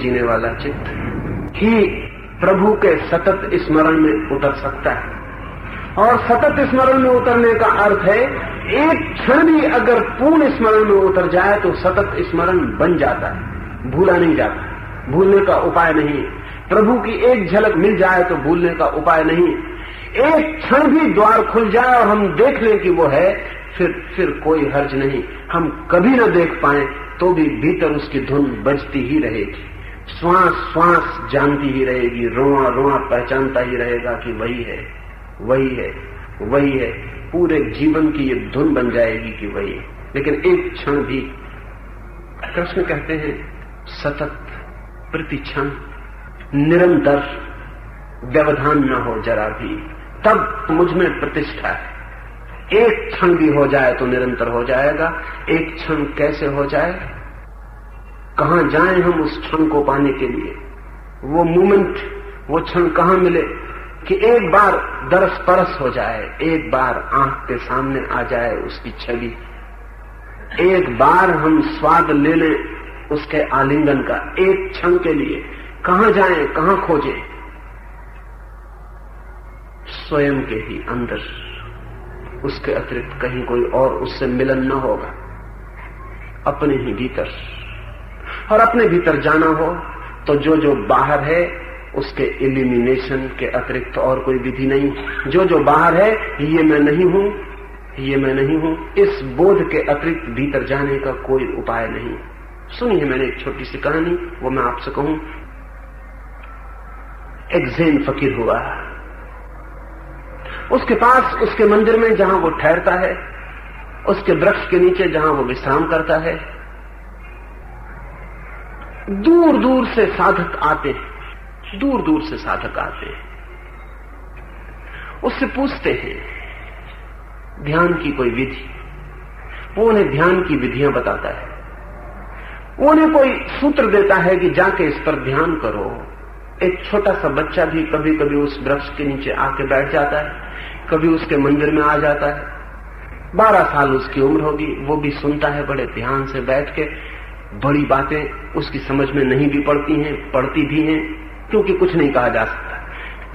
जीने वाला चित्त ही प्रभु के सतत स्मरण में उतर सकता है। और सतत स्मरण में उतरने का अर्थ है, एक क्षण भी अगर पूर्ण स्मरण में उतर जाए तो सतत स्मरण बन जाता है, भूला नहीं जाता। भूलने का उपाय नहीं। प्रभु की एक झलक मिल जाए तो भूलने का उपाय नहीं। एक क्षण भी द्वार खुल जाए और हम देख लें कि वो है, फिर फिर कोई हर्ज नहीं। हम कभी न देख पाए तो भी भीतर उसकी धुन बजती ही रहेगी। श्वास श्वास जानती ही रहेगी, रोआ रोआ पहचानता ही रहेगा कि वही है वही है वही है। पूरे जीवन की ये धुन बन जाएगी कि वही है। लेकिन एक क्षण भी कृष्ण कहते हैं, सतत प्रतिक्षण, निरंतर व्यवधान न हो जरा भी। तब मुझमें प्रतिष्ठा है। एक क्षण भी हो जाए तो निरंतर हो जाएगा, एक क्षण कैसे हो जाए? कहाँ जाएँ हम उस क्षण को पाने के लिए? वो मोमेंट वो क्षण कहाँ मिले कि एक बार दरस परस हो जाए, एक बार आँख के सामने आ जाए उसकी छवि। एक बार हम स्वाद ले लें उसके आलिंगन का, एक क्षण के लिए। कहा जाएँ, कहा खोजें? स्वयं के ही अंदर। उसके अतिरिक्त कहीं कोई और उससे मिलन न होगा। अपने ही भीतर। और अपने भीतर जाना हो तो जो जो बाहर है, उसके इलिमिनेशन के अतिरिक्त और कोई विधि नहीं। जो जो बाहर है, ये मैं नहीं हूँ, ये मैं नहीं हूँ। इस बोध के अतिरिक्त भीतर जाने का कोई उपाय नहीं। सुनिए मैंने एक छोटी सी कहानी, वो मैं आपसे कहूँ। एक जैन फकीर हुआ। उसके पास, उसके मंदिर में जहाँ वो ठहरता है, उसके वृक्ष के नीचे जहाँ वो विश्राम करता है दूर दूर से साधक आते हैं। दूर दूर से साधक आते हैं। उससे पूछते हैं, ध्यान की कोई विधि? वो उन्हें ध्यान की विधियाँ बताता है। वो उन्हें कोई सूत्र देता है कि जाके इस पर ध्यान करो। एक छोटा सा बच्चा भी कभी कभी उस वृक्ष के नीचे आके बैठ जाता है, कभी उसके मंदिर में आ जाता है। बारह साल उसकी उम्र होगी, वो भी सुनता है बड़े ध्यान से बैठ के। बड़ी बातें उसकी समझ में नहीं भी पड़ती हैं, पड़ती भी हैं, क्योंकि कुछ नहीं कहा जा सकता।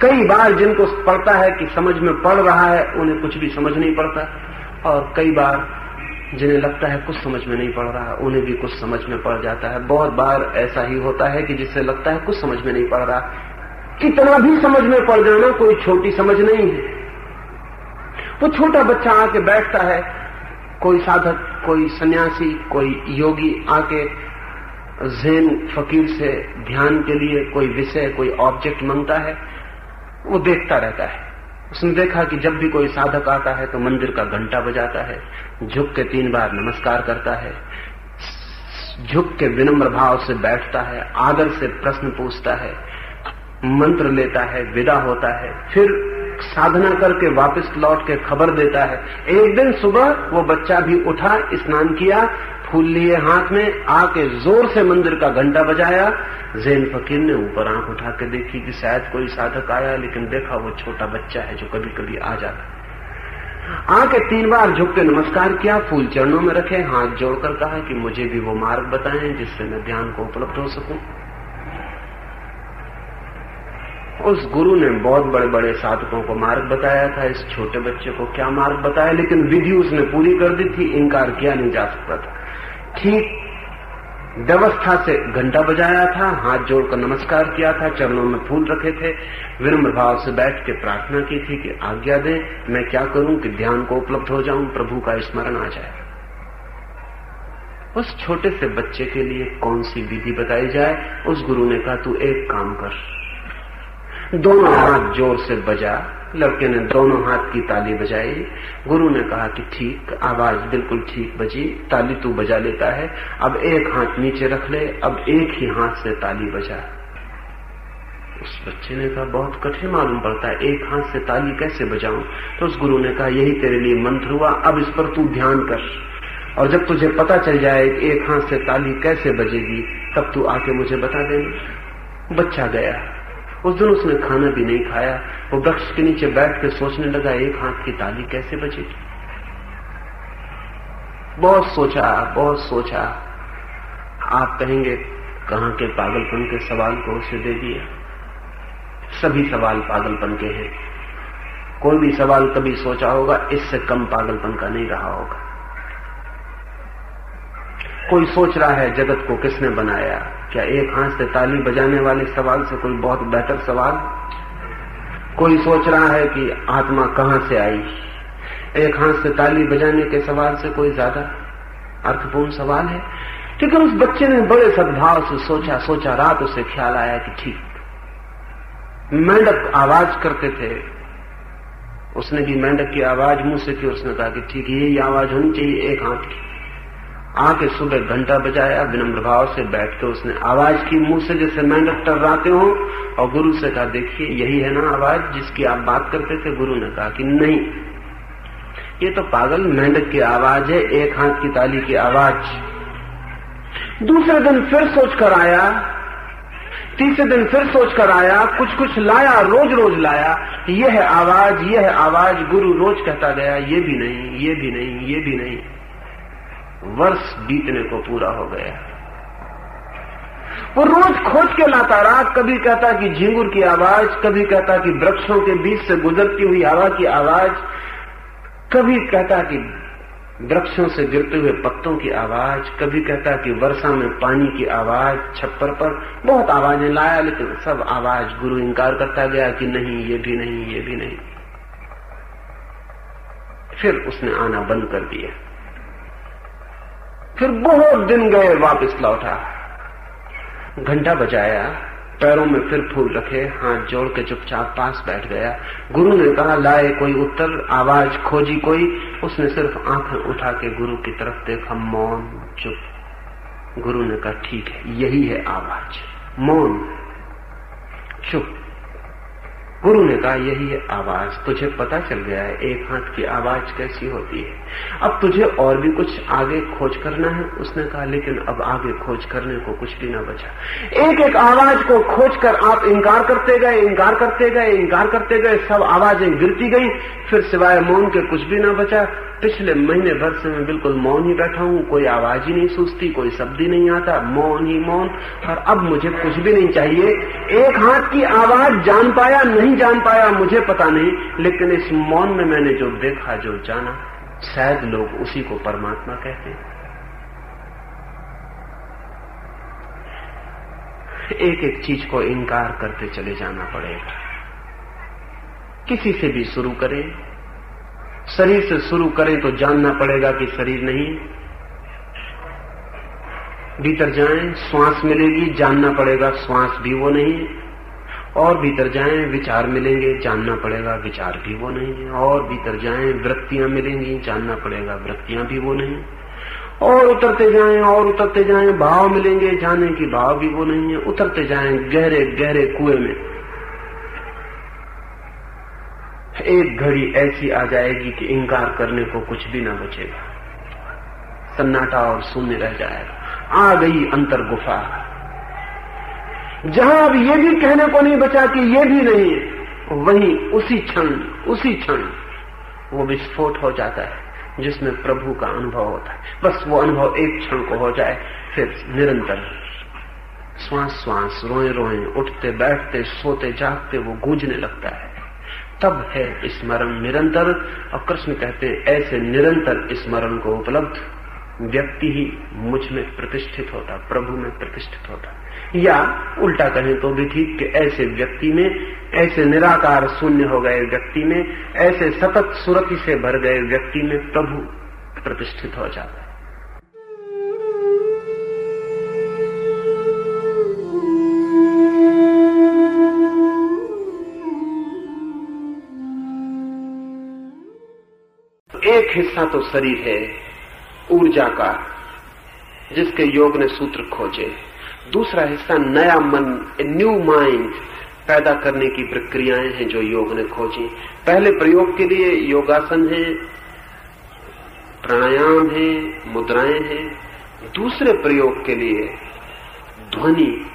कई बार जिनको पड़ता है कि समझ में पड़ रहा है, उन्हें कुछ भी समझ नहीं पड़ता। और कई बार जिन्हें लगता है कुछ समझ में नहीं पड़ रहा, उन्हें भी कुछ समझ में पड़ जाता है। बहुत बार ऐसा ही होता है कि जिससे लगता है कुछ समझ में नहीं पड़ रहा। कितना भी समझ में पड़ जाना कोई छोटी समझ नहीं है। वो छोटा बच्चा आके बैठता है, कोई साधक कोई सन्यासी, कोई योगी आके जैन फकीर से ध्यान के लिए कोई विषय, कोई ऑब्जेक्ट माँगता है, वो देखता रहता है। उसने देखा कि जब भी कोई साधक आता है तो मंदिर का घंटा बजाता है, झुक के तीन बार नमस्कार करता है, झुक के विनम्र भाव से बैठता है, आदर से प्रश्न पूछता है, मंत्र लेता है, विदा होता है, फिर साधना करके वापस लौट के खबर देता है। एक दिन सुबह वो बच्चा भी उठा, स्नान किया, फूल लिए हाथ में, आके ज़ोर से मंदिर का घंटा बजाया। जैन फकीर ने ऊपर आँख उठा के देखी कि शायद कोई साधक आया, लेकिन देखा वो छोटा बच्चा है जो कभी कभी आ जाता आके तीन बार झुक के नमस्कार किया, फूल चरणों में रखे, हाथ जोड़कर कहा कि मुझे भी वो मार्ग बताएँ जिससे मैं ध्यान को उपलब्ध हो सकूँ। उस गुरु ने बहुत बड़े बड़े साधकों को मार्ग बताया था, इस छोटे बच्चे को क्या मार्ग बताया, लेकिन विधि उसने पूरी कर दी थी, इनकार किया नहीं जा सकता था। ठीक व्यवस्था से घंटा बजाया था, हाथ जोड़कर नमस्कार किया था, चरणों में फूल रखे थे, विनम्र भाव से बैठ के प्रार्थना की थी कि आज्ञा दे, मैं क्या करूँ कि ध्यान को उपलब्ध हो जाऊँ, प्रभु का स्मरण आ जाए। उस छोटे से बच्चे के लिए कौन सी विधि बताई जाए? उस गुरु ने कहा, तू एक काम कर। दोनों हाथ ज़ोर से बजा। लड़के ने दोनों हाथ की ताली बजाई। गुरु ने कहा कि ठीक, आवाज़ बिल्कुल ठीक बजी। ताली तू बजा लेता है। अब एक हाथ नीचे रख ले। अब एक ही हाथ से ताली बजा। उस बच्चे ने कहा, बहुत कठिन मालूम पड़ता है, एक हाथ से ताली कैसे बजाऊं? तो उस गुरु ने कहा, यही तेरे लिए मंत्र हुआ, अब इस पर तू ध्यान कर। और जब तुझे पता चल जाए एक हाथ से ताली कैसे बजेगी, तब तू आके मुझे बता देना। बच्चा गया। उस दिन उसने खाना भी नहीं खाया। वो वृक्ष के नीचे बैठ के सोचने लगा, एक हाथ की ताली कैसे बजेगी बहुत सोचा बहुत सोचा। आप कहेंगे, कहा के पागलपन के सवाल को उसे दे दिया? सभी सवाल पागलपन के हैं। कोई भी सवाल कभी सोचा होगा, इससे कम पागलपन का नहीं रहा होगा। कोई सोच रहा है जगत को किसने बनाया? क्या एक हाथ से ताली बजाने वाले सवाल से कोई बहुत बेहतर सवाल? कोई सोच रहा है कि आत्मा कहाँ से आई? एक हाथ से ताली बजाने के सवाल से कोई ज़्यादा अर्थपूर्ण सवाल है? लेकिन उस बच्चे ने बड़े सद्भाव से सोचा सोचा, रात उसे ख्याल आया कि ठीक। मेंढक आवाज़ करते थे। उसने भी मेंढक की आवाज़ मुँह से की उसने कहा कि ठीक, यही आवाज़ होनी चाहिए एक हाथ की। आके सुबह घंटा बजाया, विनम्र भाव से बैठ के उसने आवाज़ की मुँह से, जैसे मेंढक टर्राते हो। और गुरु से कहा, देखिए, यही है ना आवाज़ जिसकी आप बात करते थे? गुरु ने कहा कि नहीं। ये तो पागल मेंढक की आवाज़ है, एक हाथ की ताली की आवाज़। दूसरे दिन फिर सोच कर आया, तीसरे दिन फिर सोच कर आया कुछ कुछ लाया रोज रोज लाया। यह आवाज़ यह आवाज़ गुरु रोज कहता गया, ये भी नहीं, ये भी नहीं, ये भी नहीं। वर्ष बीतने को पूरा हो गया। वो रोज खोज के लाता रहा कभी कहता कि झिंगुर की आवाज़, कभी कहता कि वृक्षों के बीच से गुजरती हुई हवा की आवाज़, कभी कहता कि वृक्षों से गिरते हुए पत्तों की आवाज़, कभी कहता कि वर्षा में पानी की आवाज़, छप्पर पर बहुत आवाज़ें लाया, लेकिन सब आवाज़ गुरु इंकार करता गया कि नहीं, ये भी नहीं, ये भी नहीं। फिर उसने आना बंद कर दिया। फिर बहुत दिन गए, वापस लौटा। घंटा बजाया, पैरों में फिर फूल रखे, हाथ जोड़ के चुपचाप पास बैठ गया। गुरु ने कहा, लाए कोई उत्तर, आवाज़ खोजी कोई। उसने सिर्फ़ आँखें उठा के गुरु की तरफ़ देखा, मौन, चुप। गुरु ने कहा, ठीक है, यही है आवाज़। मौन, चुप। गुरु ने कहा, यही है आवाज़, तुझे पता चल गया है, एक हाथ की आवाज़ कैसी होती है। अब तुझे और भी कुछ आगे खोज करना है? उसने कहा, लेकिन अब आगे खोज करने को कुछ भी ना बचा। एक एक आवाज़ को खोज कर आप इंकार करते गए, इंकार करते गए, इंकार करते गए, सब आवाज़ें गिरती गई, फिर सिवाय मौन के कुछ भी ना बचा। पिछले महीने भर से मैं बिल्कुल मौन ही बैठा हूँ, कोई आवाज़ ही नहीं सूझती, कोई शब्द ही नहीं आता, मौन ही मौन। और अब मुझे कुछ भी नहीं चाहिए। एक हाथ की आवाज़ जान पाया, नहीं जान पाया, मुझे पता नहीं। लेकिन इस मौन में मैंने जो देखा, जो जाना, शायद लोग उसी को परमात्मा कहते हैं। एक एक चीज़ को इनकार करते चले जाना पड़ेगा। किसी से भी शुरू करें शरीर से शुरू करें तो जानना पड़ेगा कि शरीर नहीं। भीतर जाएँ, श्वास मिलेगी, जानना पड़ेगा श्वास भी वो नहीं। और भीतर जाएँ, विचार मिलेंगे, जानना पड़ेगा विचार भी वो नहीं। है और भीतर जाएँ, वृत्तियाँ मिलेंगी, जानना पड़ेगा वृत्तियाँ भी वो नहीं। और उतरते जाएँ, और उतरते जाएँ, भाव मिलेंगे, जाने की भाव भी वो नहीं है। उतरते जाएँ, गहरे गहरे कुएँ में। एक घड़ी ऐसी आ जाएगी कि इंकार करने को कुछ भी ना बचेगा। सन्नाटा और शून्य रह जाएगा। आ गई अंतर गुफा। जहाँ अब ये भी कहने को नहीं बचा कि ये भी नहीं है वहीं उसी क्षण उसी क्षण वो विस्फोट हो जाता है, जिसमें प्रभु का अनुभव होता है। बस वो अनुभव एक क्षण को हो जाए, फिर निरंतर श्वास श्वास रोए रोए उठते बैठते सोते जागते वो गूंजने लगता है। तब है स्मरण निरंतर। और कृष्ण कहते हैं, ऐसे निरंतर स्मरण को उपलब्ध व्यक्ति ही मुझमें प्रतिष्ठित होता, प्रभु में प्रतिष्ठित होता। या उल्टा कहें तो भी ठीक कि ऐसे व्यक्ति में, ऐसे निराकार शून्य हो गए व्यक्ति में, ऐसे सतत सुरति से भर गए व्यक्ति में प्रभु प्रतिष्ठित हो जाता है। हिस्सा तो शरीर है, ऊर्जा का, जिसके योग ने सूत्र खोजे। दूसरा हिस्सा, नया मन न्यू माइंड पैदा करने की प्रक्रियाएँ हैं जो योग ने खोजी। पहले प्रयोग के लिए योगासन है, प्राणायाम है, मुद्राएँ हैं। दूसरे प्रयोग के लिए ध्वनि,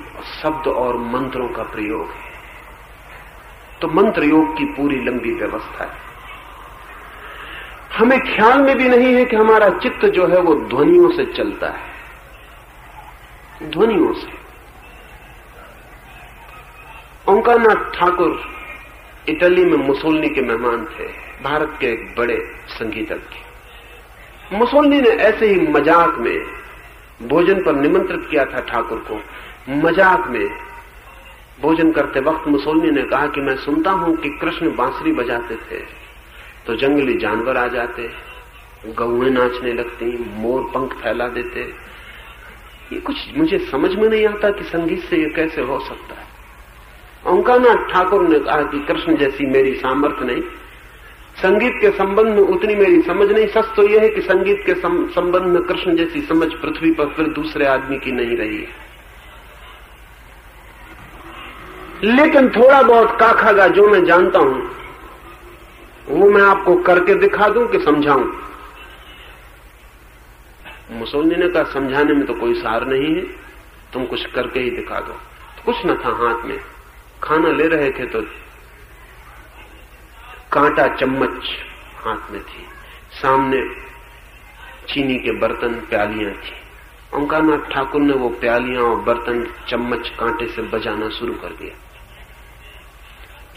शब्द और मंत्रों का प्रयोग है। तो मंत्र योग की पूरी लंबी व्यवस्था है। हमें ख्याल में भी नहीं है कि हमारा चित्त जो है वो ध्वनियों से चलता है। ध्वनियों से। ओंकारनाथ ठाकुर इटली में मुसोलनी के मेहमान थे, भारत के एक बड़े संगीतज्ञ मुसोलनी ने ऐसे ही मज़ाक में भोजन पर निमंत्रित किया था ठाकुर को। मज़ाक में भोजन करते वक्त मुसोलनी ने कहा कि मैं सुनता हूँ कि कृष्ण बांसुरी बजाते थे। तो जंगली जानवर आ जाते गौए नाचने लगती मोर पंख फैला देते ये कुछ मुझे समझ में नहीं आता कि संगीत से ये कैसे हो सकता है। ओंकानाथ ठाकुर ने कहा कि कृष्ण जैसी मेरी सामर्थ्य नहीं। संगीत के संबंध में उतनी मेरी समझ नहीं, सच तो यह है कि संगीत के संबंध में कृष्ण जैसी समझ पृथ्वी पर फिर दूसरे आदमी की नहीं रही है। लेकिन थोड़ा बहुत काखागा जो मैं जानता हूँ वो मैं आपको करके दिखा दूँ कि समझाऊं। मुसोलनी ने कहा, समझाने में तो कोई सार नहीं है, तुम कुछ करके ही दिखा दो। तो कुछ न था हाथ में। खाना ले रहे थे तो कांटा चम्मच हाथ में थी। सामने चीनी के बर्तन प्यालियाँ थी। ओंकारनाथ ठाकुर ने वो प्यालियाँ और बर्तन चम्मच कांटे से बजाना शुरू कर दिया।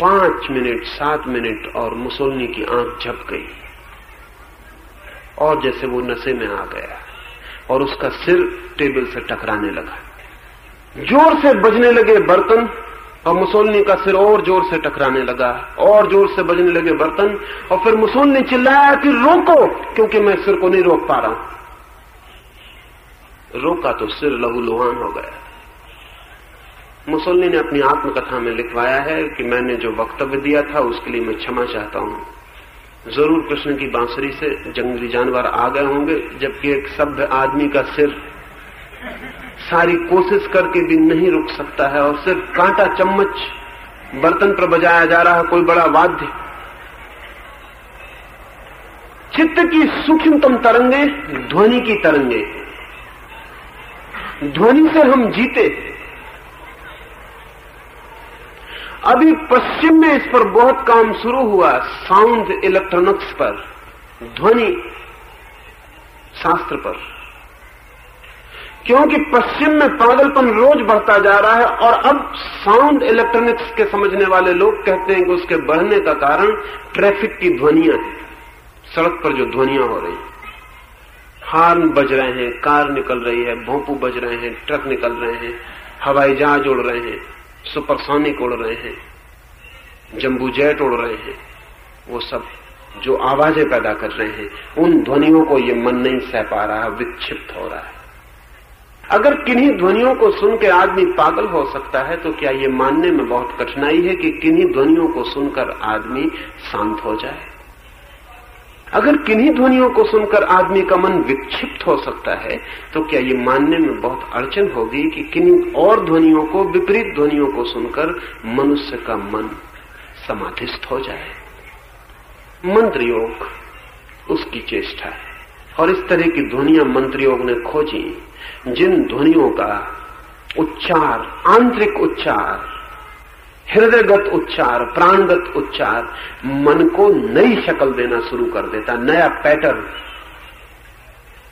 पाँच मिनट, सात मिनट और मुसोलनी की आँख झप गई। और जैसे वो नशे में आ गया और उसका सिर टेबल से टकराने लगा। ज़ोर से बजने लगे बर्तन और मुसोलनी का सिर और ज़ोर से टकराने लगा, और ज़ोर से बजने लगे बर्तन। और फिर मुसोलनी चिल्लाया कि रोको, क्योंकि मैं सिर को नहीं रोक पा रहा हूँ। रोका तो सिर लहूलुहान हो गया। मुसोलनी ने अपनी आत्मकथा में लिखवाया है कि मैंने जो वक्तव्य दिया था, उसके लिए मैं क्षमा चाहता हूँ। ज़रूर कृष्ण की बांसुरी से जंगली जानवर आ गए होंगे, जबकि एक सभ्य आदमी का सिर सारी कोशिश करके भी नहीं रुक सकता है और सिर्फ़ कांटा चम्मच बर्तन पर बजाया जा रहा कोई बड़ा वाद्य। चित्त की सूक्ष्मतम तरंगे, ध्वनि की तरंगे। ध्वनि से हम जीते। अभी पश्चिम में इस पर बहुत काम शुरू हुआ साउंड इलेक्ट्रॉनिक्स पर, ध्वनि शास्त्र पर। क्योंकि पश्चिम में पागलपन रोज बढ़ता जा रहा है और अब साउंड इलेक्ट्रॉनिक्स के समझने वाले लोग कहते हैं कि उसके बढ़ने का कारण ट्रैफ़िक की ध्वनियाँ हैं। सड़क पर जो ध्वनियाँ हो रही हार्न बज रहे हैं, कार निकल रही है, भोंपू बज रहे हैं, ट्रक निकल रहे हैं, हवाई जहाज़ उड़ रहे हैं। सुपरसोनिक उड़ रहे हैं, जम्बू जेट उड़ रहे हैं, वो सब जो आवाज़ें पैदा कर रहे हैं, उन ध्वनियों को ये मन नहीं सह पा रहा, विक्षिप्त हो रहा है। अगर किन्हीं ध्वनियों को सुन के आदमी पागल हो सकता है तो क्या ये मानने में बहुत कठिनाई है कि किन्हीं ध्वनियों को सुनकर आदमी शांत हो जाए? अगर किन्हीं ध्वनियों को सुनकर आदमी का मन विक्षिप्त हो सकता है तो क्या ये मानने में बहुत अड़चन होगी कि किन्हीं और ध्वनियों को, विपरीत ध्वनियों को सुनकर मनुष्य का मन समाधिस्थ हो जाए? मंत्र योग उसकी चेष्टा है। और इस तरह की ध्वनिया मंत्र योग ने खोजी, जिन ध्वनियों का उच्चार, आंतरिक उच्चार हृदयगत उच्चार, प्राणगत उच्चार, मन को नई शक्ल देना शुरू कर देता, नया पैटर्न।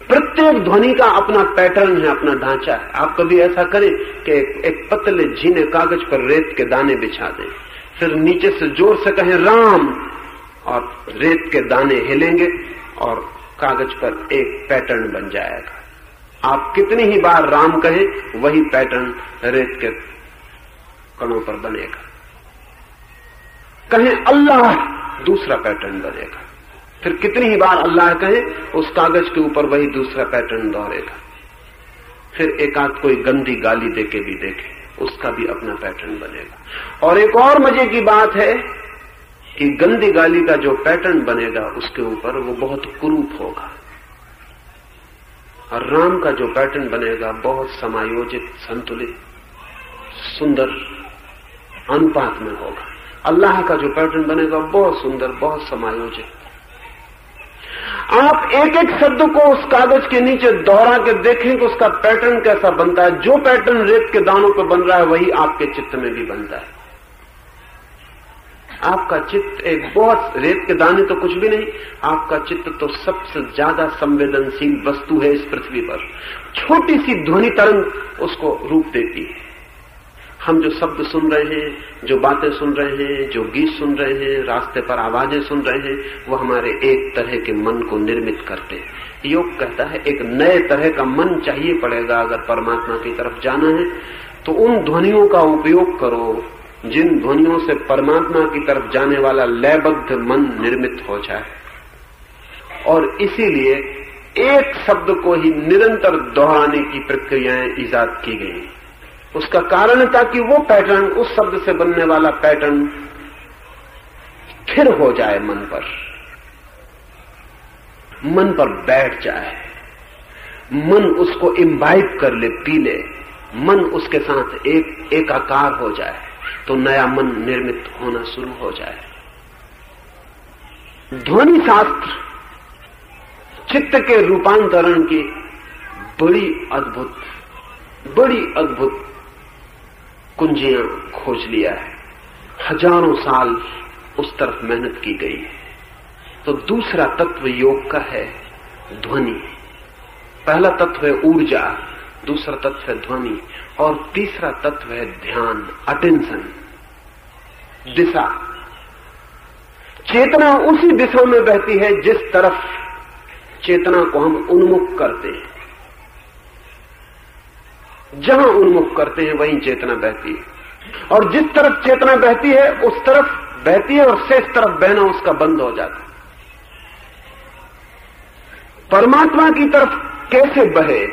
प्रत्येक ध्वनि का अपना पैटर्न है, अपना ढांचा है। आप कभी ऐसा करें कि एक पतले झीने कागज़ पर रेत के दाने बिछा दें। फिर नीचे से ज़ोर से कहें, राम! और रेत के दाने हिलेंगे और कागज़ पर एक पैटर्न बन जाएगा। आप कितनी ही बार राम कहें, वही पैटर्न रेत के कणों पर बनेगा। कहें, अल्लाह! दूसरा पैटर्न बनेगा। फिर कितनी ही बार अल्लाह कहें, उस कागज़ के ऊपर वही दूसरा पैटर्न दोहरेगा फिर एक आध कोई गंदी गाली देके भी देखे, उसका भी अपना पैटर्न बनेगा। और एक और मज़े की बात है कि गंदी गाली का जो पैटर्न बनेगा, उसके ऊपर वो बहुत कुरूप होगा। और राम का जो पैटर्न बनेगा, बहुत समायोजित, संतुलित, सुंदर अनुपात में होगा। अल्लाह का जो पैटर्न बनेगा, बहुत सुंदर, बहुत समायोजित। आप एक एक शब्द को उस कागज़ के नीचे दोहरा के देखें कि उसका पैटर्न कैसा बनता है। जो पैटर्न रेत के दानों पर बन रहा है, वही आपके चित्त में भी बनता है। आपका चित्त एक बहुत, रेत के दाने तो कुछ भी नहीं, आपका चित्त तो सबसे ज़्यादा संवेदनशील वस्तु है इस पृथ्वी पर। छोटी सी ध्वनि तरंग उसको रूप देती है। हम जो शब्द सुन रहे हैं, जो बातें सुन रहे हैं, जो गीत सुन रहे हैं, रास्ते पर आवाज़ें सुन रहे हैं, वो हमारे एक तरह के मन को निर्मित करते हैं। योग कहता है, एक नए तरह का मन चाहिए पड़ेगा, अगर परमात्मा की तरफ़ जाना है तो उन ध्वनियों का उपयोग करो, जिन ध्वनियों से परमात्मा की तरफ़ जाने वाला लयबद्ध मन निर्मित हो जाए। और इसीलिए एक शब्द को ही निरंतर दोहराने की प्रक्रियाएँ ईजाद की गई उसका कारण था कि वो पैटर्न, उस शब्द से बनने वाला पैटर्न फिर हो जाए मन पर। मन पर बैठ जाए। मन उसको इम्बाइब कर ले, पी ले। मन उसके साथ एक, एकाकार हो जाए तो नया मन निर्मित होना शुरू हो जाए। ध्वनि शास्त्र चित्त के रूपांतरण की बड़ी अद्भुत बड़ी अद्भुत कुंजियाँ खोज लिया है। हज़ारों साल उस तरफ़ मेहनत की गई है। तो दूसरा तत्व योग का है ध्वनि। पहला तत्व है ऊर्जा, दूसरा तत्व है ध्वनि, और तीसरा तत्व है ध्यान अटेंशन दिशा। चेतना उसी दिशा में बहती है जिस तरफ़ चेतना को हम उन्मुख करते हैं। जहाँ उन्मुख करते हैं, वहीं चेतना बहती है। और जिस तरफ़ चेतना बहती है, उस तरफ़ बहती है और शेष तरफ़ बहना उसका बंद हो जाता है। परमात्मा की तरफ़ कैसे बहे?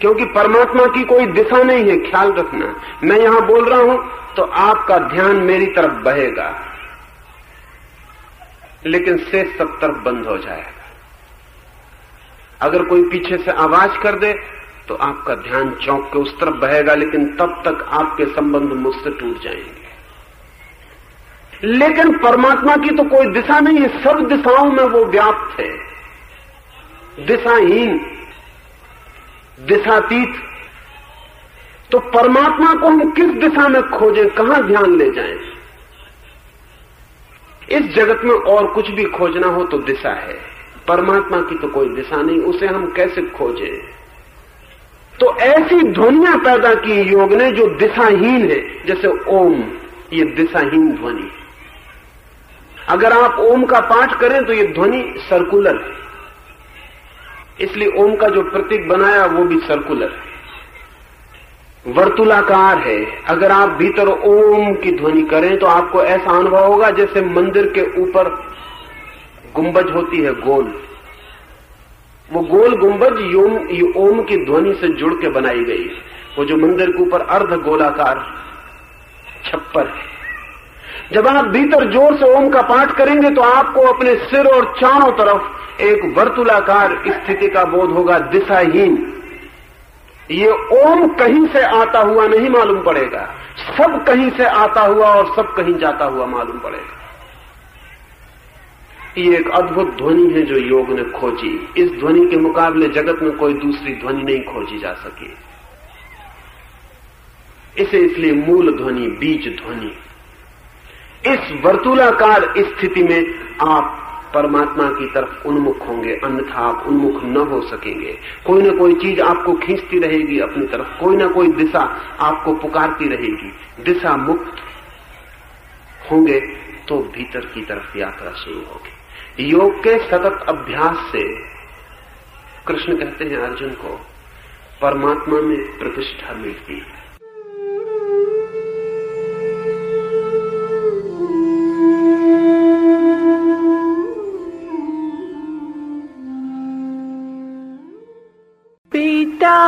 क्योंकि परमात्मा की कोई दिशा नहीं है, ख्याल रखना। मैं यहाँ बोल रहा हूँ तो आपका ध्यान मेरी तरफ़ बहेगा। लेकिन शेष सब तरफ़ बंद हो जाएगा। अगर कोई पीछे से आवाज़ कर दे तो आपका ध्यान चौंक के उस तरफ़ बहेगा, लेकिन तब तक आपके संबंध मुझसे टूट जाएँगे। लेकिन परमात्मा की तो कोई दिशा नहीं है, सब दिशाओं में वो व्याप्त है। दिशाहीन, दिशातीत। तो परमात्मा को हम किस दिशा में खोजें, कहाँ ध्यान ले जाएँ? इस जगत में और कुछ भी खोजना हो तो दिशा है। परमात्मा की तो कोई दिशा नहीं, उसे हम कैसे खोजें? तो ऐसी ध्वनियाँ पैदा की योग ने जो दिशाहीन है, जैसे ओम, ये दिशाहीन ध्वनि। अगर आप ओम का पाठ करें तो ये ध्वनि सर्कुलर है। इसलिए ओम का जो प्रतीक बनाया, वो भी सर्कुलर है। वर्तुलाकार है। अगर आप भीतर ओम की ध्वनि करें तो आपको ऐसा अनुभव होगा जैसे मंदिर के ऊपर गुंबज होती है, गोल। वो गोल गुंबज योम ओम की ध्वनि से जुड़ के बनाई गई। है वो जो मंदिर के ऊपर अर्ध गोलाकार छप्पर है। जब आप भीतर ज़ोर से ओम का पाठ करेंगे तो आपको अपने सिर और चारों तरफ़ एक वर्तुलाकार स्थिति का बोध होगा, दिशाहीन। ये ओम कहीं से आता हुआ नहीं मालूम पड़ेगा। सब कहीं से आता हुआ और सब कहीं जाता हुआ मालूम पड़ेगा। ये एक अद्भुत ध्वनि है जो योग ने खोजी। इस ध्वनि के मुकाबले जगत में कोई दूसरी ध्वनि नहीं खोजी जा सकी। इसे इसलिए मूल ध्वनि, बीज ध्वनि। इस वर्तूलाकार स्थिति में आप परमात्मा की तरफ़ उन्मुख होंगे, अन्यथा आप उन्मुख न हो सकेंगे। कोई ना कोई चीज़ आपको खींचती रहेगी अपनी तरफ़, कोई ना कोई दिशा आपको पुकारती रहेगी। दिशा मुक्त होंगे तो भीतर की तरफ़ यात्रा शुरू होगी। योग के सतत अभ्यास से कृष्ण कहते हैं अर्जुन को परमात्मा में प्रतिष्ठा मिलती है। पिता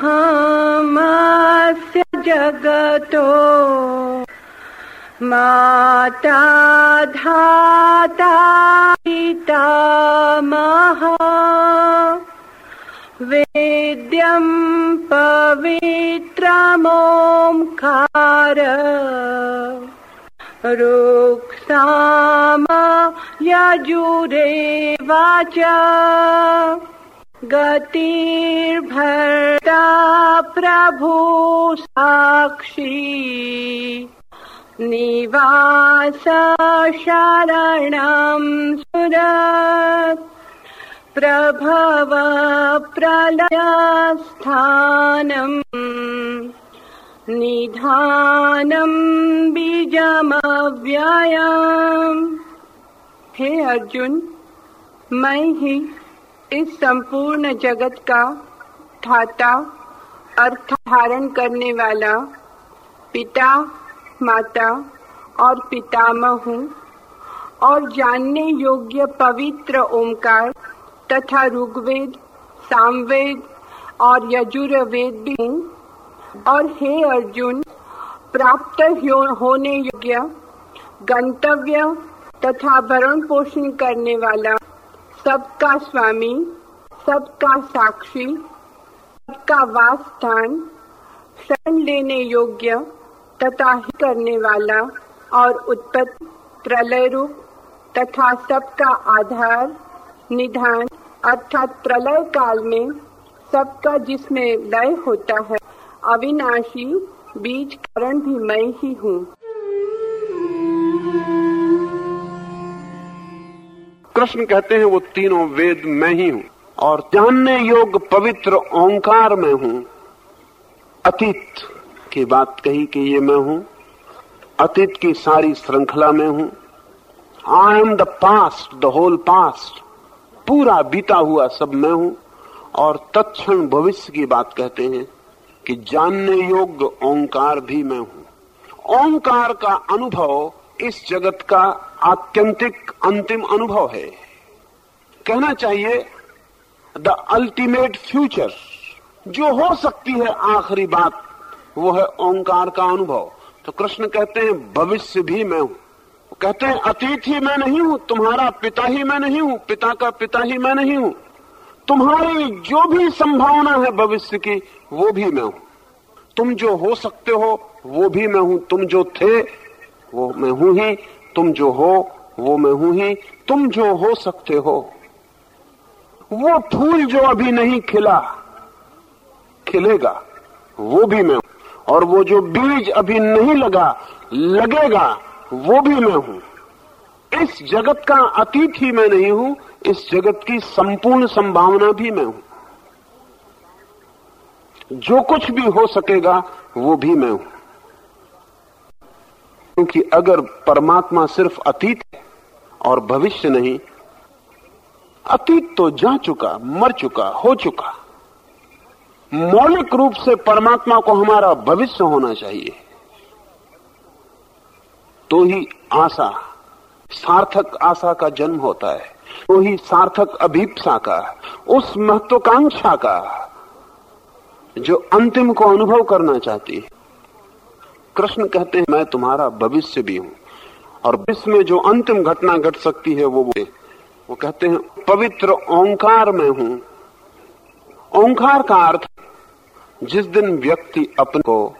हमस्य जगतो। माता धाता पितामह। वेद्यम् पवित्रमोङ्कार। रुक्साम यजुरेवाच गतिर्भर्ता प्रभु साक्षी निवास शरणम् सुरत् प्रभव प्रलयस्थानम् निधानम् बीजमव्ययम्। हे अर्जुन, मैं ही इस संपूर्ण जगत का ठाता अर्थ धारण करने वाला पिता माता और पितामह हूँ और जानने योग्य पवित्र ओंकार तथा ऋग्वेद, सामवेद और यजुर्वेद भी हूँ। और हे अर्जुन, प्राप्त होने योग्य गंतव्य तथा भरण पोषण करने वाला सबका स्वामी, सबका साक्षी, सबका वास स्थान शरण लेने योग्य तथा ही करने वाला और उत्पत्ति प्रलय रूप तथा सबका आधार, निधान अर्थात प्रलय काल में सबका जिसमें लय होता है, अविनाशी बीज कारण भी मैं ही हूँ। कृष्ण कहते हैं, वो तीनों वेद मैं ही हूँ और जानने योग पवित्र ओंकार में हूँ। अतीत की बात कही कि ये मैं हूँ, अतीत की सारी श्रृंखला में हूँ। I am the past the whole past पूरा बीता हुआ सब मैं हूँ। और तत्क्षण भविष्य की बात कहते हैं कि जानने योग्य ओंकार भी मैं हूँ। ओंकार का अनुभव इस जगत का आत्यंतिक अंतिम अनुभव है। कहना चाहिए द अल्टीमेट फ्यूचर जो हो सकती है आखिरी बात वो है ओंकार का अनुभव। तो कृष्ण कहते हैं, भविष्य भी मैं हूँ। कहते हैं अतीत ही मैं नहीं हूँ, तुम्हारा पिता ही मैं नहीं हूँ, पिता का पिता ही मैं नहीं हूँ। तुम्हारी जो भी संभावना है भविष्य की, वो भी मैं हूँ। तुम जो हो सकते हो, वो भी मैं हूँ। तुम जो थे, वो मैं हूँ ही। तुम जो हो, वो मैं हूँ ही। तुम जो हो सकते हो, वो फूल जो अभी नहीं खिला, खिलेगा, वो भी मैं हूँ। और वो जो बीज अभी नहीं लगा, लगेगा, वो भी मैं हूँ। इस जगत का अतीत ही मैं नहीं हूँ, इस जगत की संपूर्ण संभावना भी मैं हूँ। जो कुछ भी हो सकेगा, वो भी मैं हूँ। क्योंकि अगर परमात्मा सिर्फ़ अतीत है और भविष्य नहीं, अतीत तो जा चुका, मर चुका, हो चुका। मौलिक रूप से परमात्मा को हमारा भविष्य होना चाहिए। तो ही आशा, सार्थक आशा का जन्म होता है। तो ही सार्थक अभीपसा का, उस महत्वाकांक्षा का, जो अंतिम को अनुभव करना चाहती है। कृष्ण कहते हैं, मैं तुम्हारा भविष्य भी हूँ। और विश्व में जो अंतिम घटना घट सकती है, वो वो कहते हैं, पवित्र ओंकार में हूँ। ओंकार का अर्थ जिस दिन व्यक्ति अपने को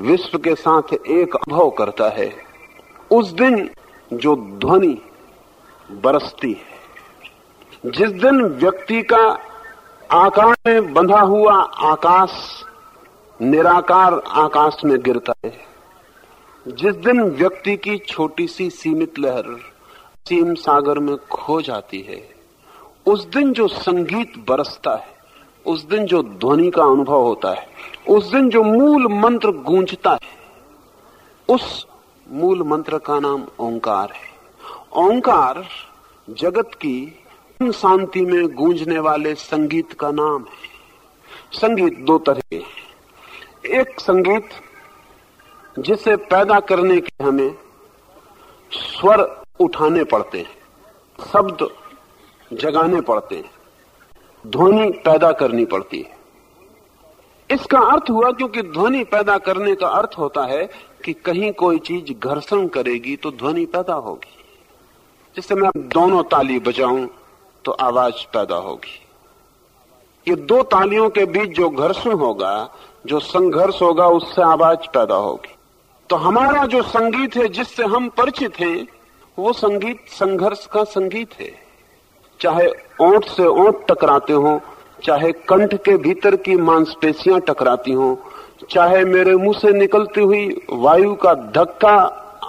विश्व के साथ एक अनुभव करता है, उस दिन जो ध्वनि बरसती है। जिस दिन व्यक्ति का आकाश में बंधा हुआ आकाश निराकार आकाश में गिरता है, जिस दिन व्यक्ति की छोटी सी सीमित लहर सीम सागर में खो जाती है, उस दिन जो संगीत बरसता है उस दिन जो ध्वनि का अनुभव होता है, उस दिन जो मूल मंत्र गूंजता है, उस मूल मंत्र का नाम ओंकार है। ओंकार जगत की शांति में गूंजने वाले संगीत का नाम है। संगीत दो तरह के। एक संगीत जिसे पैदा करने के हमें स्वर उठाने पड़ते हैं, शब्द जगाने पड़ते हैं। ध्वनि पैदा करनी पड़ती है। इसका अर्थ हुआ क्योंकि ध्वनि पैदा करने का अर्थ होता है कि कहीं कोई चीज़ घर्षण करेगी तो ध्वनि पैदा होगी। जैसे मैं दोनों ताली बजाऊं तो आवाज़ पैदा होगी। ये दो तालियों के बीच जो घर्षण होगा, जो संघर्ष होगा, उससे आवाज़ पैदा होगी। तो हमारा जो संगीत है, जिससे हम परिचित हैं, वो संगीत, संघर्ष का संगीत है। चाहे ओंठ से ओंठ टकराते हो, चाहे कंठ के भीतर की मांसपेशियाँ टकराती हो, चाहे मेरे मुँह से निकलती हुई वायु का धक्का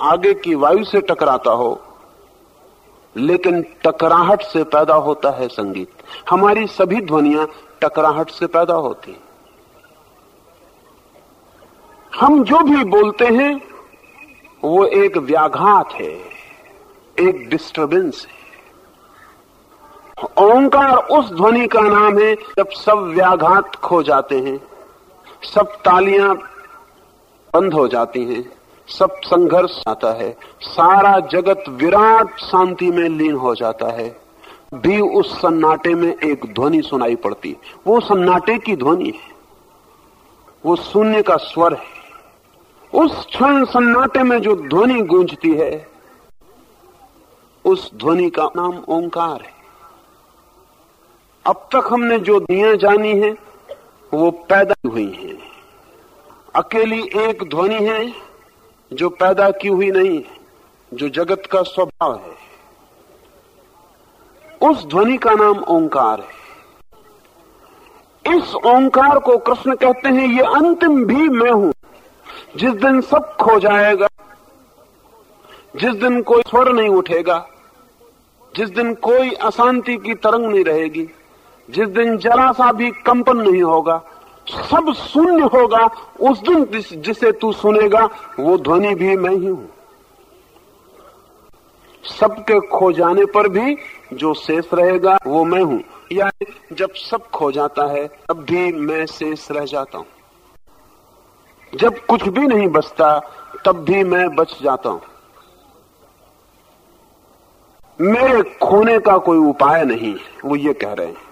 आगे की वायु से टकराता हो, लेकिन टकराहट से पैदा होता है संगीत। हमारी सभी ध्वनिया टकराहट से पैदा होती हम जो भी बोलते हैं, वो एक व्याघात है, एक डिस्टरबेंस है। ओंकार उस ध्वनि का नाम है जब सब व्याघात खो जाते हैं। सब तालियाँ बंद हो जाती हैं। सब संघर्ष आता है। सारा जगत विराट शांति में लीन हो जाता है। भी उस सन्नाटे में एक ध्वनि सुनाई पड़ती। वो सन्नाटे की ध्वनि है। वो शून्य का स्वर है। उस क्षण सन्नाटे में जो ध्वनि गूंजती है, उस ध्वनि का नाम ओंकार है। अब तक हमने जो दुनिया जानी है, वो पैदा हुई है। अकेली एक ध्वनि है, जो पैदा की हुई नहीं है जो जगत का स्वभाव है। उस ध्वनि का नाम ओंकार है। इस ओंकार को कृष्ण कहते हैं, ये अंतिम भी मैं हूँ। जिस दिन सब खो जाएगा, जिस दिन कोई स्वर नहीं उठेगा, जिस दिन कोई अशांति की तरंग नहीं रहेगी जिस दिन जरा सा भी कंपन नहीं होगा, सब शून्य होगा, उस दिन जिसे तू सुनेगा, वो ध्वनि भी मैं ही हूँ। सबके खो जाने पर भी जो शेष रहेगा, वो मैं हूँ। या जब सब खो जाता है, तब भी मैं शेष रह जाता हूँ। जब कुछ भी नहीं बचता, तब भी मैं बच जाता हूँ। मेरे खोने का कोई उपाय नहीं, वो ये कह रहे हैं।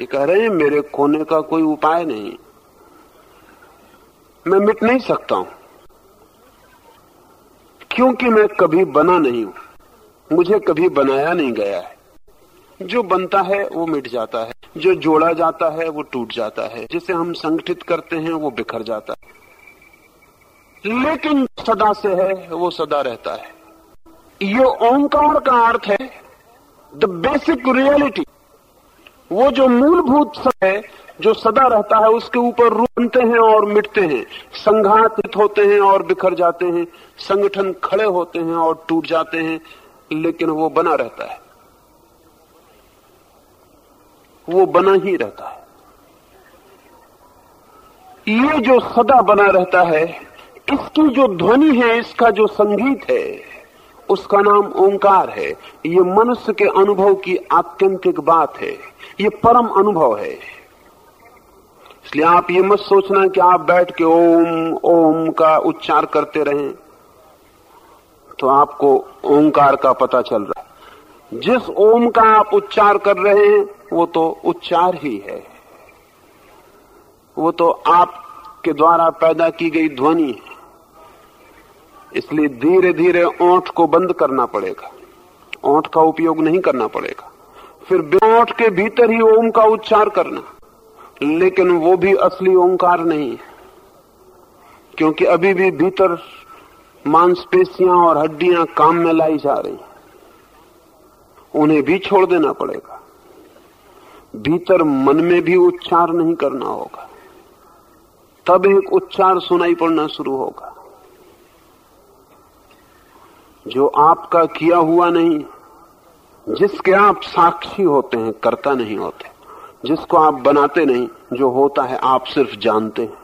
ये कह रहे हैं, मेरे खोने का कोई उपाय नहीं मैं मिट नहीं सकता हूँ। क्योंकि मैं कभी बना नहीं हूँ। मुझे कभी बनाया नहीं गया है। जो बनता है, वो मिट जाता है। जो जोड़ा जाता है, वो टूट जाता है। जिसे हम संगठित करते हैं, वो बिखर जाता है। लेकिन सदा से है, वो सदा रहता है। ये ओंकार का अर्थ है द बेसिक रियलिटी वो जो मूलभूत है, जो सदा रहता है, उसके ऊपर रूपते हैं और मिटते हैं। संघातित होते हैं और बिखर जाते हैं। संगठन खड़े होते हैं और टूट जाते हैं, लेकिन वो बना रहता है। वो बना ही रहता है। ये जो सदा बना रहता है, इसकी जो ध्वनि है, इसका जो संगीत है, उसका नाम ओंकार है। ये मनुष्य के अनुभव की आत्यंतिक बात है। ये परम अनुभव है। इसलिए आप ये मत सोचना कि आप बैठ के ओम ओम का उच्चार करते रहें तो आपको ओंकार का पता चल रहा है। जिस ओम का आप उच्चार कर रहे हैं, वो तो उच्चार ही है। वो तो आपके द्वारा पैदा की गई ध्वनि है। इसलिए धीरे धीरे ओंठ को बंद करना पड़ेगा। ओंठ का उपयोग नहीं करना पड़ेगा। फिर ओंठ के भीतर ही ओम का उच्चार करना। लेकिन वो भी असली ओंकार नहीं है। क्योंकि अभी भी भीतर मांसपेशियाँ और हड्डियाँ काम में लाई जा रही उन्हें भी छोड़ देना पड़ेगा। भीतर मन में भी उच्चार नहीं करना होगा। तब एक उच्चार सुनाई पड़ना शुरू होगा। जो आपका किया हुआ नहीं जिसके आप साक्षी होते हैं, करता नहीं होते। जिसको आप बनाते नहीं, जो होता है, आप सिर्फ़ जानते हैं।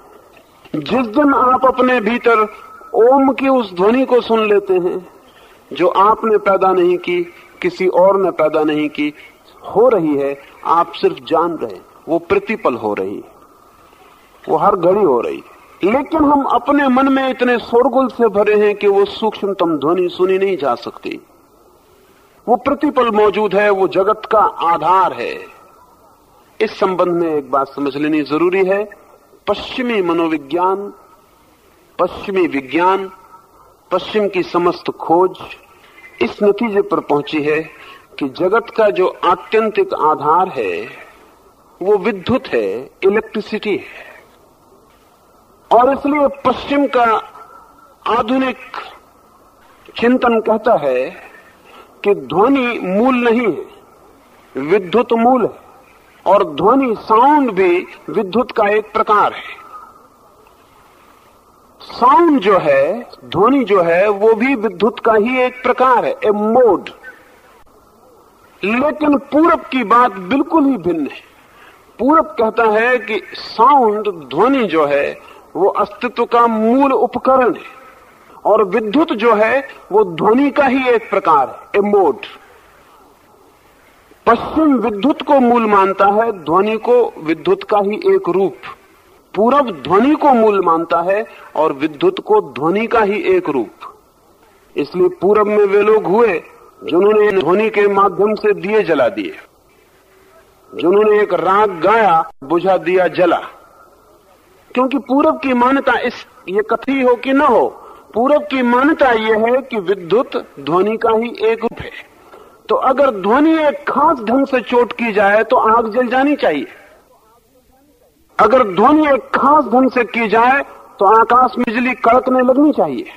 जिस दिन आप अपने भीतर ओम की उस ध्वनि को सुन लेते हैं, जो आपने पैदा नहीं की, किसी और ने पैदा नहीं की, हो रही है, आप सिर्फ़ जान रहे हैं, वो प्रतिपल हो रही है। वो हर घड़ी हो रही है। लेकिन हम अपने मन में इतने शोरगुल से भरे हैं कि वो सूक्ष्मतम ध्वनि सुनी नहीं जा सकती। वो प्रतिपल मौजूद है, वो जगत का आधार है। इस संबंध में एक बात समझ लेनी ज़रूरी है। पश्चिमी मनोविज्ञान, पश्चिमी विज्ञान, पश्चिम की समस्त खोज इस नतीजे पर पहुँची है कि जगत का जो आत्यंतिक आधार है, वो विद्युत है, इलेक्ट्रिसिटी है। और इसलिए पश्चिम का आधुनिक चिंतन कहता है कि ध्वनि मूल नहीं है, विद्युत मूल है। और ध्वनि साउंड भी विद्युत का एक प्रकार है। साउंड जो है, ध्वनि जो है, वो भी विद्युत का ही एक प्रकार है, ए मोड। लेकिन पूरब की बात बिल्कुल ही भिन्न है। पूरब कहता है कि साउंड, ध्वनि जो है, वो अस्तित्व का मूल उपकरण है। और विद्युत जो है, वो ध्वनि का ही एक प्रकार है ए मोड पश्चिम विद्युत को मूल मानता है, ध्वनि को विद्युत का ही एक रूप. पूरब ध्वनि को मूल मानता है और विद्युत को ध्वनि का ही एक रूप. इसलिए पूरब में वे लोग हुए, जिन्होंने ध्वनि के माध्यम से दिए जला दिए. जिन्होंने एक राग गाया, बुझा दिया जला. क्योंकि पूरब की मान्यता इस, ये कथी हो कि न हो पूरब की मान्यता यह है कि विद्युत ध्वनि का ही एक रूप है। तो अगर ध्वनि एक खास ढंग से चोट की जाए तो आग जल जानी चाहिए। अगर ध्वनि एक खास ढंग से की जाए तो आकाश में बिजली कड़कने लगनी चाहिए।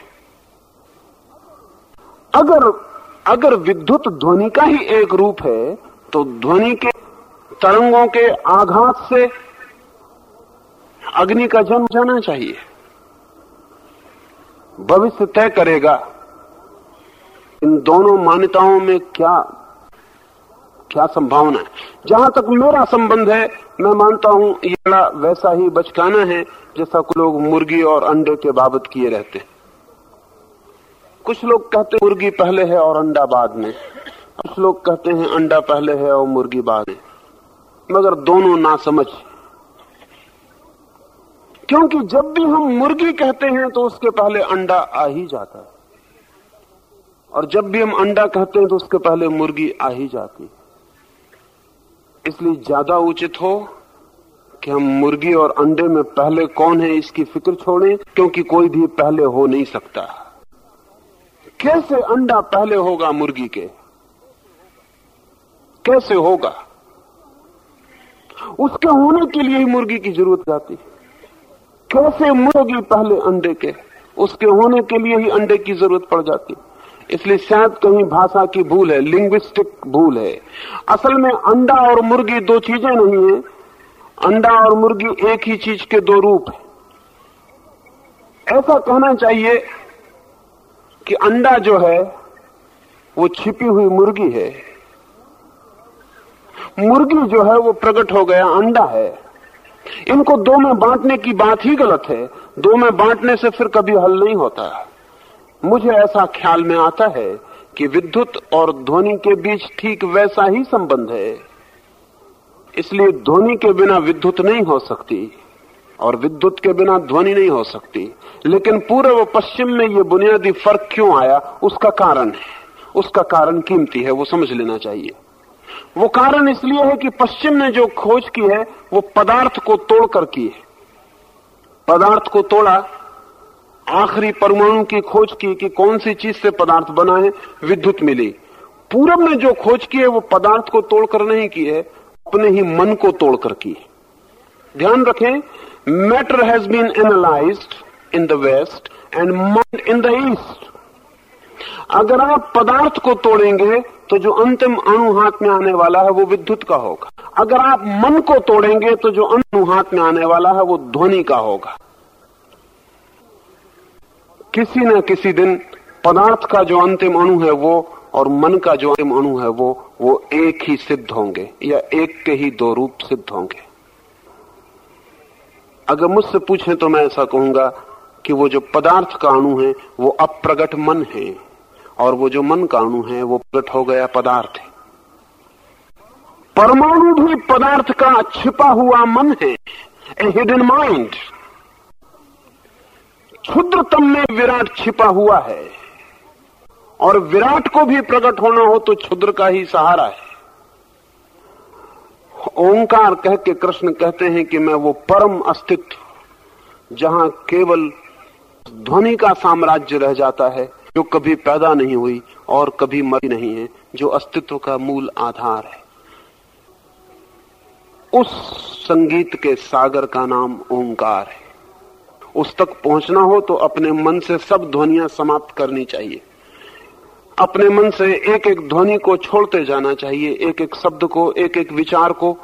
अगर अगर विद्युत ध्वनि का ही एक रूप है तो ध्वनि के तरंगों के आघात से अग्नि का जन्म जाना चाहिए। भविष्य तय करेगा। इन दोनों मान्यताओं में क्या क्या संभावना है? जहाँ तक मेरा संबंध है, मैं मानता हूँ ये वैसा ही बचकाना है, जैसा कुछ लोग मुर्गी और अंडे के बाबत किए रहते हैं। कुछ लोग कहते हैं मुर्गी पहले है और अंडा बाद में। कुछ लोग कहते हैं अंडा पहले है और मुर्गी बाद में। मगर दोनों ना समझ क्योंकि जब भी हम मुर्गी कहते हैं तो उसके पहले अंडा आ ही जाता है। और जब भी हम अंडा कहते हैं तो उसके पहले मुर्गी आ ही जाती है। इसलिए ज़्यादा उचित हो कि हम मुर्गी और अंडे में पहले कौन है इसकी फ़िक्र छोड़ें, क्योंकि कोई भी पहले हो नहीं सकता। कैसे अंडा पहले होगा मुर्गी के? कैसे होगा? उसके होने के लिए ही मुर्गी की ज़रूरत जाती कैसे मुर्गी पहले अंडे के? उसके होने के लिए ही अंडे की ज़रूरत पड़ जाती। इसलिए शायद कहीं भाषा की भूल है लिंग्विस्टिक भूल है। असल में अंडा और मुर्गी दो चीज़ें नहीं है। अंडा और मुर्गी एक ही चीज़ के दो रूप है। ऐसा कहना चाहिए कि अंडा जो है, वो छिपी हुई मुर्गी है। मुर्गी जो है, वो प्रकट हो गया अंडा है। इनको दो में बांटने की बात ही गलत है। दो में बांटने से फिर कभी हल नहीं होता। मुझे ऐसा ख्याल में आता है कि विद्युत और ध्वनि के बीच ठीक वैसा ही संबंध है। इसलिए ध्वनि के बिना विद्युत नहीं हो सकती और विद्युत के बिना ध्वनि नहीं हो सकती। लेकिन पूर्व पश्चिम में ये बुनियादी फ़र्क क्यों आया, उसका कारण है। उसका कारण कीमती है, वो समझ लेना चाहिए। वो कारण इसलिए है कि पश्चिम ने जो खोज की है, वो पदार्थ को तोड़कर की है। पदार्थ को तोड़ा, आखिरी परमाणु की खोज की कि कौन सी चीज़ से पदार्थ बना है, विद्युत मिली। पूरब ने जो खोज की है, वो पदार्थ को तोड़कर नहीं की है, अपने ही मन को तोड़कर की है। ध्यान रखें matter has been analyse in the west and mind in the east अगर आप पदार्थ को तोड़ेंगे तो जो अंतिम अणु हाथ में आने वाला है वो विद्युत का होगा। अगर आप मन को तोड़ेंगे तो जो अणु हाथ में आने वाला है वो ध्वनि का होगा। किसी न किसी दिन पदार्थ का जो अंतिम अणु है वो और मन का जो अंतिम अणु है वो वो एक ही सिद्ध होंगे, या एक के ही दो रूप सिद्ध होंगे। अगर मुझसे पूछें तो मैं ऐसा कहूँगा कि वो जो पदार्थ का अणु है, वो अप्रगट मन है। और वो जो मन का अणु है, वो प्रकट हो गया पदार्थ है। परमाणु भी पदार्थ का छिपा हुआ मन है ए हिडन माइंड क्षुद्रतम में विराट छिपा हुआ है, और विराट को भी प्रकट होना हो तो क्षुद्र का ही सहारा है। ओंकार कह के कृष्ण कहते हैं कि मैं वो परम अस्तित्व, जहाँ केवल ध्वनि का साम्राज्य रह जाता है जो कभी पैदा नहीं हुई और कभी मरी नहीं है, जो अस्तित्व का मूल आधार है। उस संगीत के सागर का नाम ओंकार है। उस तक पहुँचना हो तो अपने मन से सब ध्वनियाँ समाप्त करनी चाहिए। अपने मन से एक एक ध्वनि को छोड़ते जाना चाहिए एक एक शब्द को एक एक विचार को,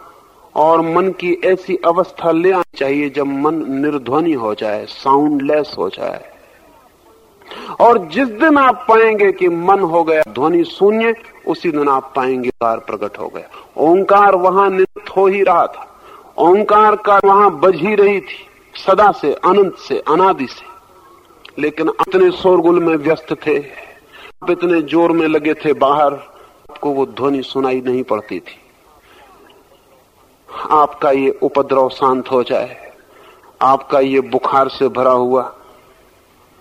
और मन की ऐसी अवस्था ले आनी चाहिए जब मन निर्ध्वनि हो जाए साउंडलेस हो जाए। और जिस दिन आप पाएँगे कि मन हो गया, ध्वनि शून्य, उसी दिन आप पाएँगे ओंकार प्रकट हो गया। ओंकार वहाँ नित हो ही रहा था। ओंकार का वहाँ बज ही रही थी, सदा से, अनंत से, अनादि से। लेकिन इतने शोरगुल में व्यस्त थे, आप इतने ज़ोर में लगे थे बाहर, आपको वो ध्वनि सुनाई नहीं पड़ती थी। आपका ये उपद्रव शांत हो जाए, आपका ये बुखार से भरा हुआ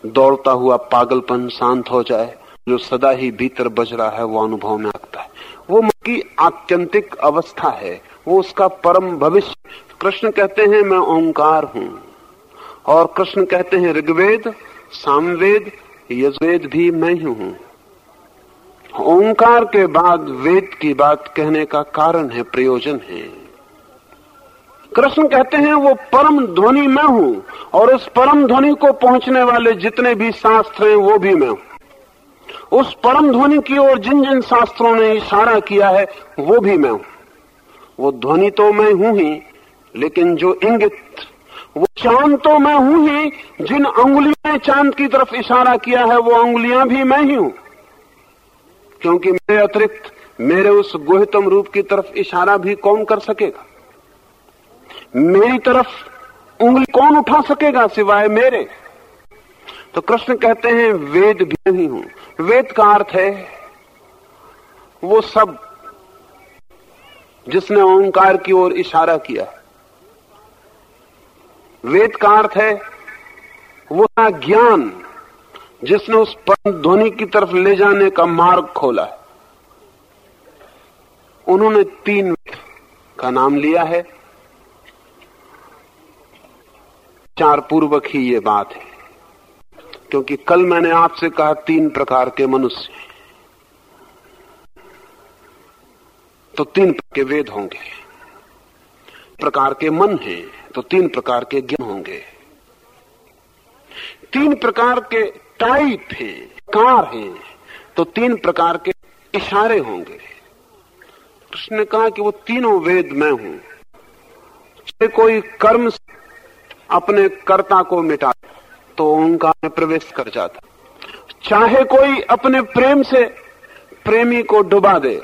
दौड़ता हुआ पागलपन शांत हो जाए, जो सदा ही भीतर बज रहा है, वो अनुभव में आता है। वो मन की आत्यंतिक अवस्था है, वो उसका परम भविष्य। कृष्ण कहते हैं, मैं ओंकार हूँ। और कृष्ण कहते हैं, ऋग्वेद, सामवेद यजुवेद भी मैं ही हूँ। ओंकार के बाद वेद की बात कहने का कारण है, प्रयोजन है। कृष्ण कहते हैं, वो परम ध्वनि मैं हूँ और उस परम ध्वनि को पहुँचने वाले जितने भी शास्त्र हैं, वो भी मैं हूँ। उस परम ध्वनि की ओर जिन जिन शास्त्रों ने इशारा किया है, वो भी मैं हूँ। वो ध्वनि तो मैं हूँ ही, लेकिन जो इंगित, वो चाँद तो मैं हूँ ही, जिन अंगुलियों ने चाँद की तरफ़ इशारा किया है, वो अंगुलियाँ भी मैं ही हूँ। क्योंकि मेरे अतिरिक्त मेरे उस गुहतम रूप की तरफ़ इशारा भी कौन कर सकेगा? मेरी तरफ़ उंगली कौन उठा सकेगा सिवाय मेरे? तो कृष्ण कहते हैं, वेद भी नहीं हूँ। वेद का अर्थ है, वो सब जिसने ओंकार की ओर इशारा किया। वेद का अर्थ है, वो ज्ञान जिसने उस परम ध्वनि की तरफ़ ले जाने का मार्ग खोला है। उन्होंने तीन का नाम लिया है। चार पूर्वक ही ये बात है। क्योंकि कल मैंने आपसे कहा तीन प्रकार के मनुष्य। तो तीन के वेद होंगे। प्रकार के मन हैं तो तीन प्रकार के ज्ञान होंगे। तीन प्रकार के टाइप है, कार है तो तीन प्रकार के इशारे होंगे। कृष्ण ने कहा कि वो तीनों वेद मैं हूँ। चाहे कोई कर्म अपने कर्ता को मिटा तो ओंकार में प्रवेश कर जाता। चाहे कोई अपने प्रेम से प्रेमी को डुबा दे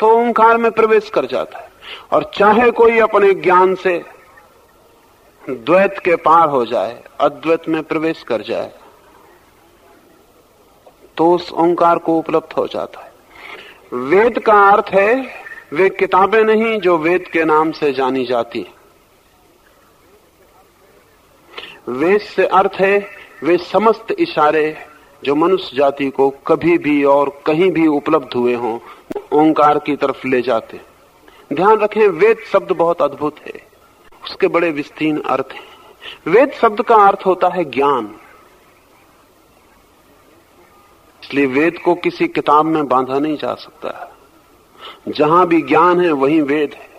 तो ओंकार में प्रवेश कर जाता है। और चाहे कोई अपने ज्ञान से द्वैत के पार हो जाए, अद्वैत में प्रवेश कर जाए तो उस ओंकार को उपलब्ध हो जाता है। वेद का अर्थ है, वे किताबें नहीं जो वेद के नाम से जानी जाती हैं। वेद से अर्थ है, वे समस्त इशारे जो मनुष्य जाति को कभी भी और कहीं भी उपलब्ध हुए हों, ओंकार की तरफ़ ले जाते ध्यान रखें, वेद शब्द बहुत अद्भुत है। उसके बड़े विस्तीर्ण अर्थ हैं। वेद शब्द का अर्थ होता है ज्ञान। इसलिए वेद को किसी किताब में बांधा नहीं जा सकता। जहाँ भी ज्ञान है, वहीं वेद है।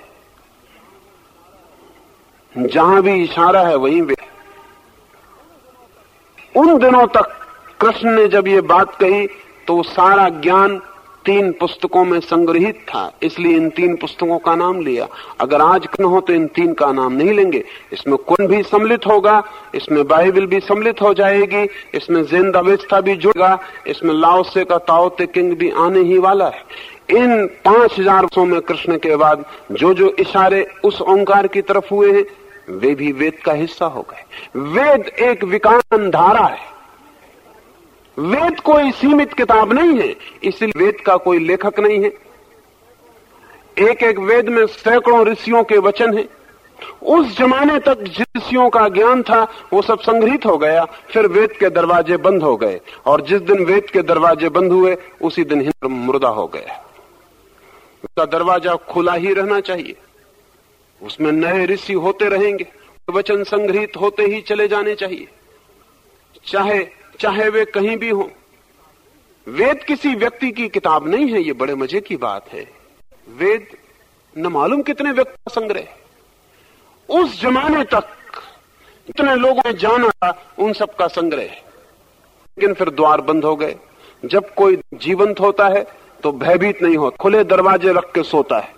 जहाँ भी इशारा है, वहीं वेद उन दिनों तक कृष्ण ने जब ये बात कही तो सारा ज्ञान तीन पुस्तकों में संग्रहित था। इसलिए इन तीन पुस्तकों का नाम लिया। अगर आज न हो तो इन तीन का नाम नहीं लेंगे। इसमें कुंड भी सम्मिलित होगा, इसमें बाइबल भी सम्मिलित हो जाएगी, इसमें जिंद अवस्था भी जुड़ेगा, इसमें लाओसे का ताओ ते किंग भी आने ही वाला है। इन पाँच हज़ार वर्षो में कृष्ण के बाद जो जो इशारे उस ओंकार की तरफ़ हुए हैं वे भी वेद का हिस्सा हो गए। वेद एक विकान धारा है। वेद कोई सीमित किताब नहीं है, इसलिए वेद का कोई लेखक नहीं है। एक एक वेद में सैकड़ों ऋषियों के वचन हैं। उस जमाने तक ऋषियों का ज्ञान था, वो सब संग्रहित हो गया, फिर वेद के दरवाजे बंद हो गए। और जिस दिन वेद के दरवाजे बंद हुए, उसी दिन हिंद मुर्दा हो गया। उसका दरवाज़ा खुला ही रहना चाहिए। उसमें नए ऋषि होते रहेंगे, वचन संग्रहित होते ही चले जाने चाहिए। चाहे चाहे वे कहीं भी हो। वेद किसी व्यक्ति की किताब नहीं है, ये बड़े मज़े की बात है। वेद न मालूम कितने व्यक्ति का संग्रह उस जमाने तक इतने लोगों ने जाना था, उन सब का संग्रह लेकिन फिर द्वार बंद हो गए। जब कोई जीवंत होता है तो भयभीत नहीं होता। खुले दरवाजे रख के सोता है।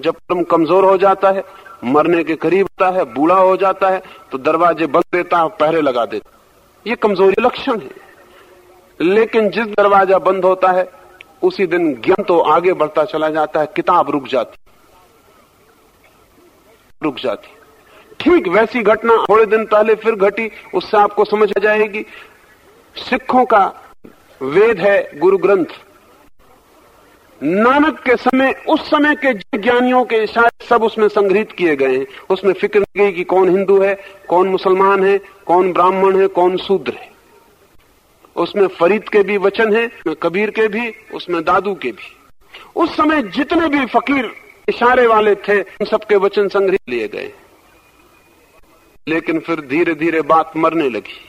जब तुम कमज़ोर हो जाता है मरने के करीब होता है, बूढ़ा हो जाता है तो दरवाजे बंद देता है, पहरे लगा देता ये कमज़ोरी लक्षण है। लेकिन जिस दरवाज़ा बंद होता है, उसी दिन ज्ञान तो आगे बढ़ता चला जाता है, किताब रुक जाती। रुक जाती। ठीक वैसी घटना थोड़े दिन पहले फिर घटी, उससे आपको समझ आ जाएगी। सिखों का वेद है गुरु ग्रंथ नानक के समय, उस समय के ज्ञानियों के इशारे सब उसमें संग्रहित किए गए हैं। उसमें फ़िक्र गई कि कौन हिंदू है, कौन मुसलमान है, कौन ब्राह्मण है, कौन शूद्र है। उसमें फरीद के भी वचन है कबीर के भी, उसमें दादू के भी। उस समय जितने भी फकीर इशारे वाले थे, उन सबके वचन संग्रहित लिए गए। लेकिन फिर धीरे धीरे बात मरने लगी।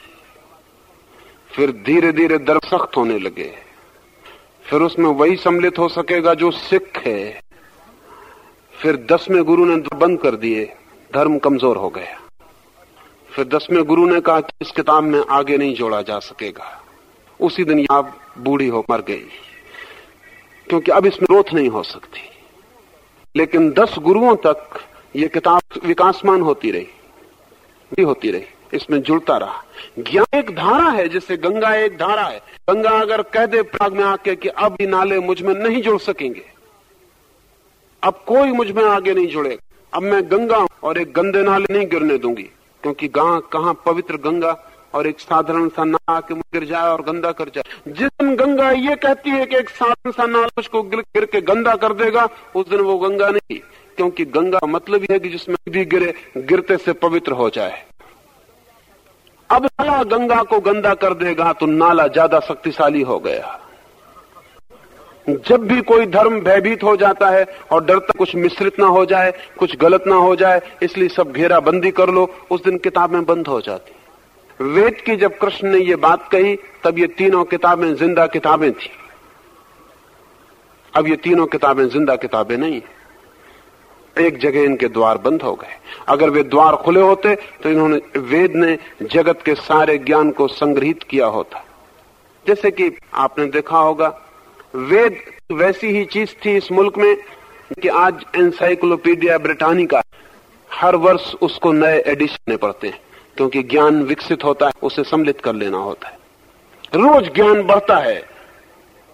फिर धीरे धीरे दर सख्त होने लगे। फिर उसमें वही सम्मिलित हो सकेगा जो सिख है। फिर दसवें गुरु ने बंद कर दिए, धर्म कमज़ोर हो गया। फिर दसवें गुरु ने कहा कि इस किताब में आगे नहीं जोड़ा जा सकेगा। उसी दिन आप बूढ़ी हो मर गई, क्योंकि अब इसमें रोथ नहीं हो सकती। लेकिन दस गुरुओं तक ये किताब विकासमान होती रही, भी होती रही। इसमें जुड़ता रहा। ज्ञान एक धारा है जैसे गंगा एक धारा है। गंगा अगर कह दे प्राग में आके कि अब ये नाले मुझमें नहीं जुड़ सकेंगे अब कोई मुझमें आगे नहीं जुड़ेगा। अब मैं गंगा और एक गंदे नाले नहीं गिरने दूँगी क्योंकि गां कहा पवित्र गंगा और एक साधारण सा नाला आके गिर जाए और गंदा कर जाए। जिस दिन गंगा ये कहती है कि एक साधारण सा नाला उसको गिर, गिर के गंदा कर देगा उस दिन वो गंगा नहीं क्योंकि गंगा मतलब ही है कि जिसमें भी गिरे गिरते से पवित्र हो जाए। अब नाला गंगा को गंदा कर देगा तो नाला ज़्यादा शक्तिशाली हो गया। जब भी कोई धर्म भयभीत हो जाता है और डरता कुछ मिश्रित ना हो जाए, कुछ गलत ना हो जाए, इसलिए सब घेराबंदी कर लो, उस दिन किताबें बंद हो जाती। वेद की जब कृष्ण ने ये बात कही, तब ये तीनों किताबें ज़िंदा किताबें थी। अब ये तीनों किताबें ज़िंदा किताबें नहीं एक जगह इनके द्वार बंद हो गए। अगर वे द्वार खुले होते तो इन्होंने वेद ने जगत के सारे ज्ञान को संग्रहित किया होता। जैसे कि आपने देखा होगा, वेद वैसी ही चीज़ थी इस मुल्क में कि आज एनसाइक्लोपीडिया ब्रिटानिका हर वर्ष उसको नए एडिशन पड़ते हैं, क्योंकि ज्ञान विकसित होता है, उसे सम्मिलित कर लेना होता है। रोज ज्ञान बढ़ता है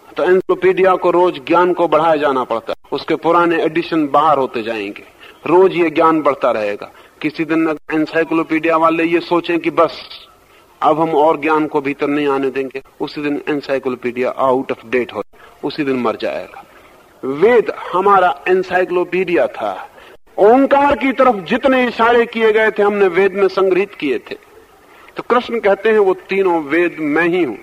तो एनसाइक्लोपीडिया को रोज ज्ञान को बढ़ाया जाना पड़ता है। उसके पुराने एडिशन बाहर होते जाएँगे। रोज ये ज्ञान बढ़ता रहेगा। किसी दिन एनसाइक्लोपीडिया वाले ये सोचें कि बस, अब हम और ज्ञान को भीतर नहीं आने देंगे। उसी दिन एनसाइक्लोपीडिया आउट ऑफ़ डेट हो, उसी दिन मर जाएगा। वेद हमारा एनसाइक्लोपीडिया था। ओंकार की तरफ़ जितने इशारे किए गए थे, हमने वेद में संग्रहित किए थे। तो कृष्ण कहते हैं, वो तीनों वेद मैं ही हूँ।